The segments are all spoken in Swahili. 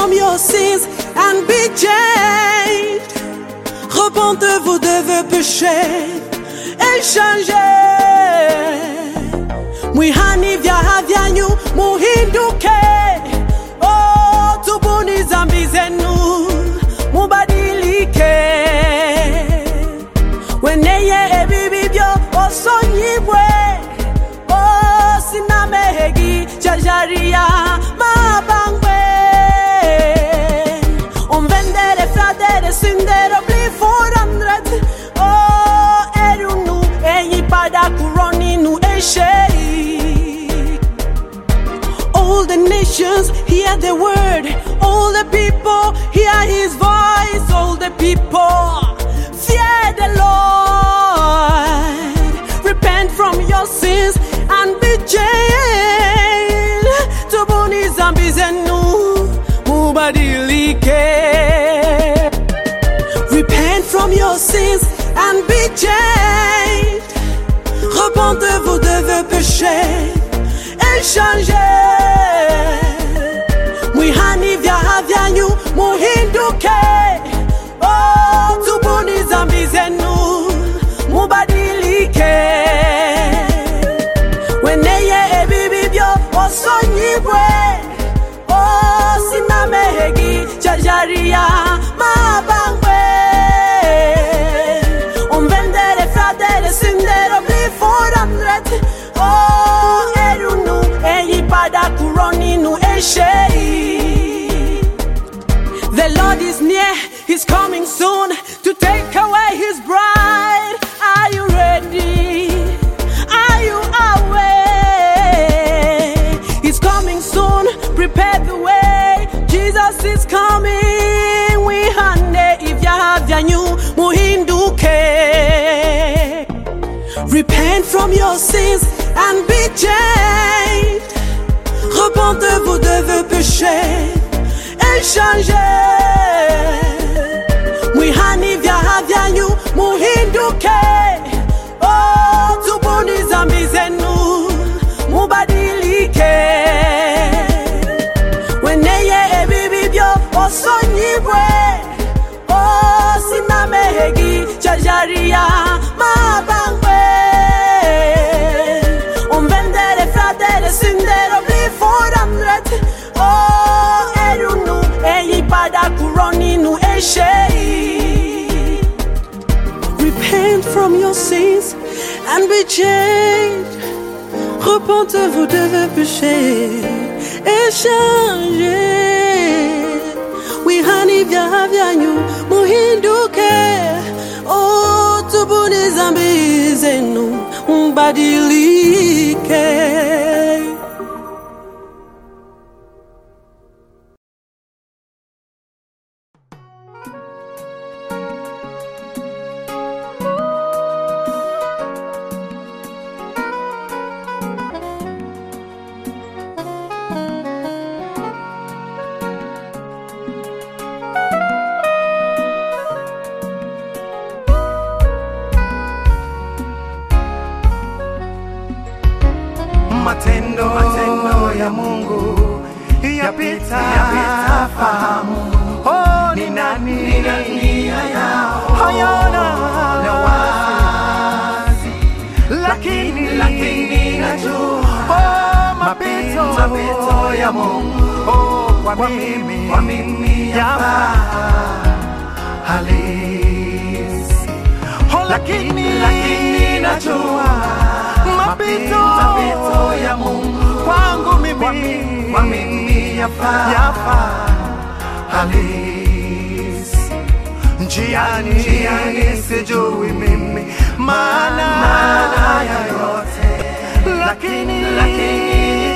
From your sins and be changed. Repentez-vous de vos péchés et changez. Mwihani vyaha vyanyu muhinduke. All the nations hear the word. All the people hear his voice. All the people fear the Lord. Repent from your sins and be changed. Tubuni zambi zenu mubadilike. Repent from your sins and be changed. Repentez-vous de vos péchés changez. Mwihani vyaha vyanyu muhinduke. Oh, tubuni zambi zenu from your sins and be changed. Repentez-vous de vos péchés et changez. Mwihani vyaha vyanyu muhinduke. Oh, tubuni zambi zenu mubadilike. Weneye ebibi byo osonyibwe. Oh, sinamehegi chajaria er. Repent from your sins and be changed. Repentez-vous de vos péchés et changez. Wihani vyaha vyanyu muhinduke. Oh, tubuni zambi zenu mbadilike. Mungu. Oh, kwa mimi. kwa mimi yama halisi. Oh, lakini lakini najua mapito mapito ya Mungu kwangu mimi kwa mimi, kwa mimi yapa yafa, halisi. Njiani, njiani sijui mimi. maana ya yote, lakini lakini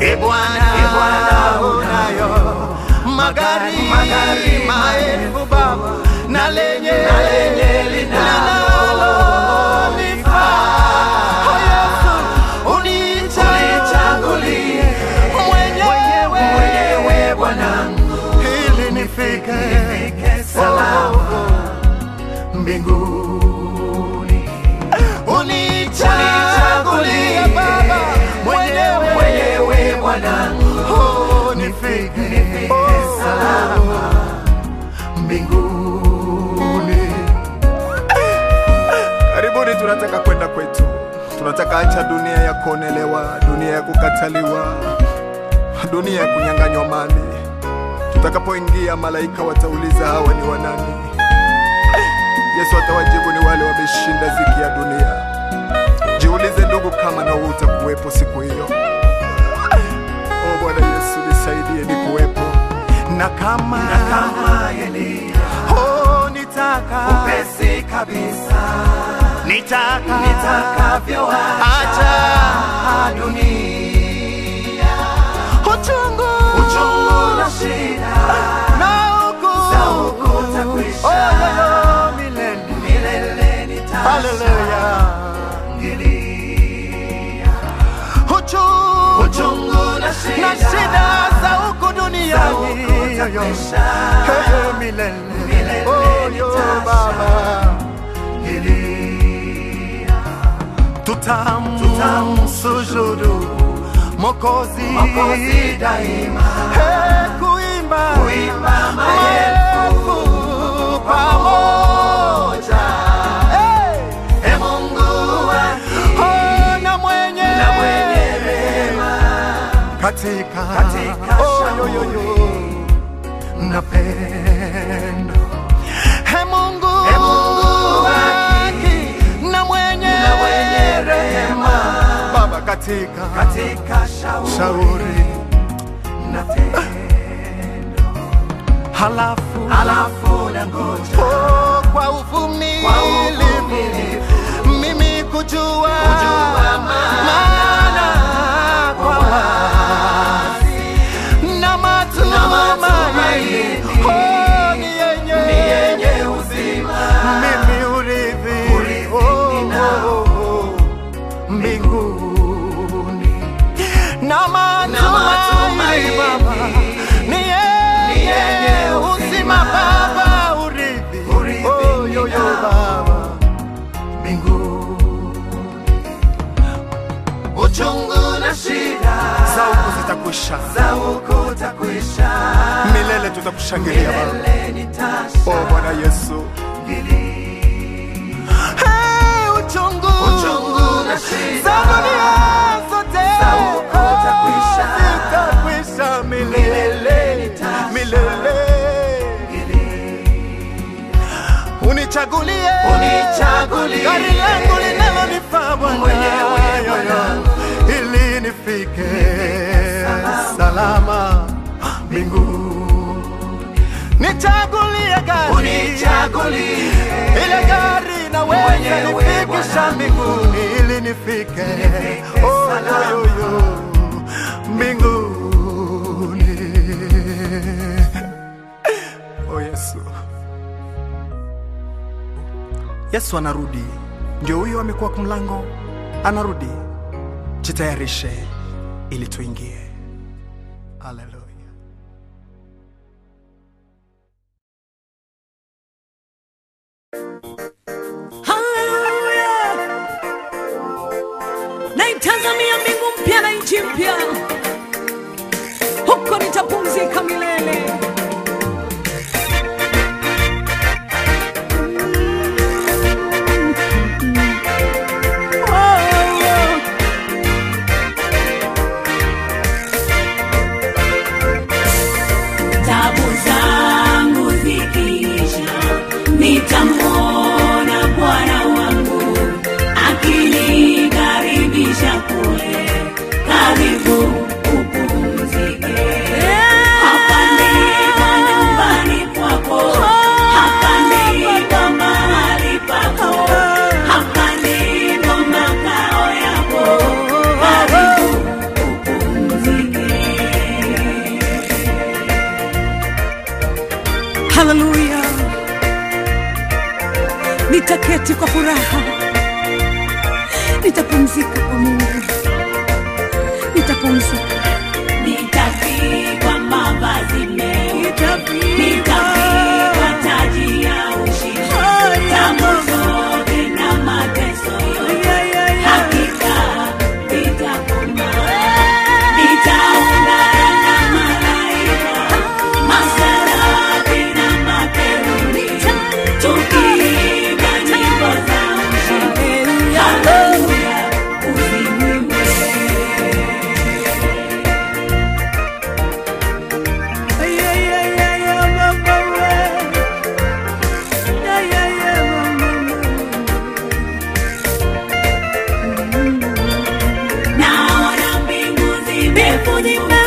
E Bwana, e Bwana unayo magari magari maelfu Baba na lenye na lenye linalo Oh, ili nifike salama. mbinguni tunataka dunia ya kuonelewa, dunia ya kukataliwa, dunia ya kunyang'anywa mali. Tutakapoingia, malaika watauliza hawa ni wanani? Yesu atawajibu ni wale wameshinda ziki ya dunia. Jiulize ndugu, kama na wewe utakuwepo siku hiyo. O Bwana Yesu, nisaidie nikuwepo, na kama na kama Elia, oh nitaka upesi kabisa, nitaka nitakavyo acha dunia, uchungu na shida. Na huku oh, milele nitashangilia uchungu, na shida, za huku duniani. Milele. Oh, yo, Baba tutam tutamsujudu Mokozi, Mokozi daima. Hey, kuimba, kuimba maelfu pamoja. Hey. Hey, Mungu oh, na mwenye na mwenye rehema. Katika katika oh, yo, yo, yo. na katika katika shauri, shauri na tendo. Halafu halafu na ngoja. Oh, kwa uvumilivu. Mimi kujua, kujua maana kwa wazi. Na matumaini. Na ni yenye zitakwisha, takwisha, milele tutakushangilia Baba. Oh Bwana Yesu, Hey, uchungu, uchungu na shida. Za dunia zote. Za takwisha, zitakwisha milele, milele. Unichagulie, unichagulie. Gari langu linalonifaa Bwana unichagulie gari, unichagulie. Ile gari na wewe nifike mbinguni, ili nifike. Oh, yo, oh, yo, oh, oh. mbinguni. Oh Yesu, Yesu anarudi, ndio huyo amekuwa kumlango, anarudi. Jitayarishe ili tuingie. Zimefunguka, na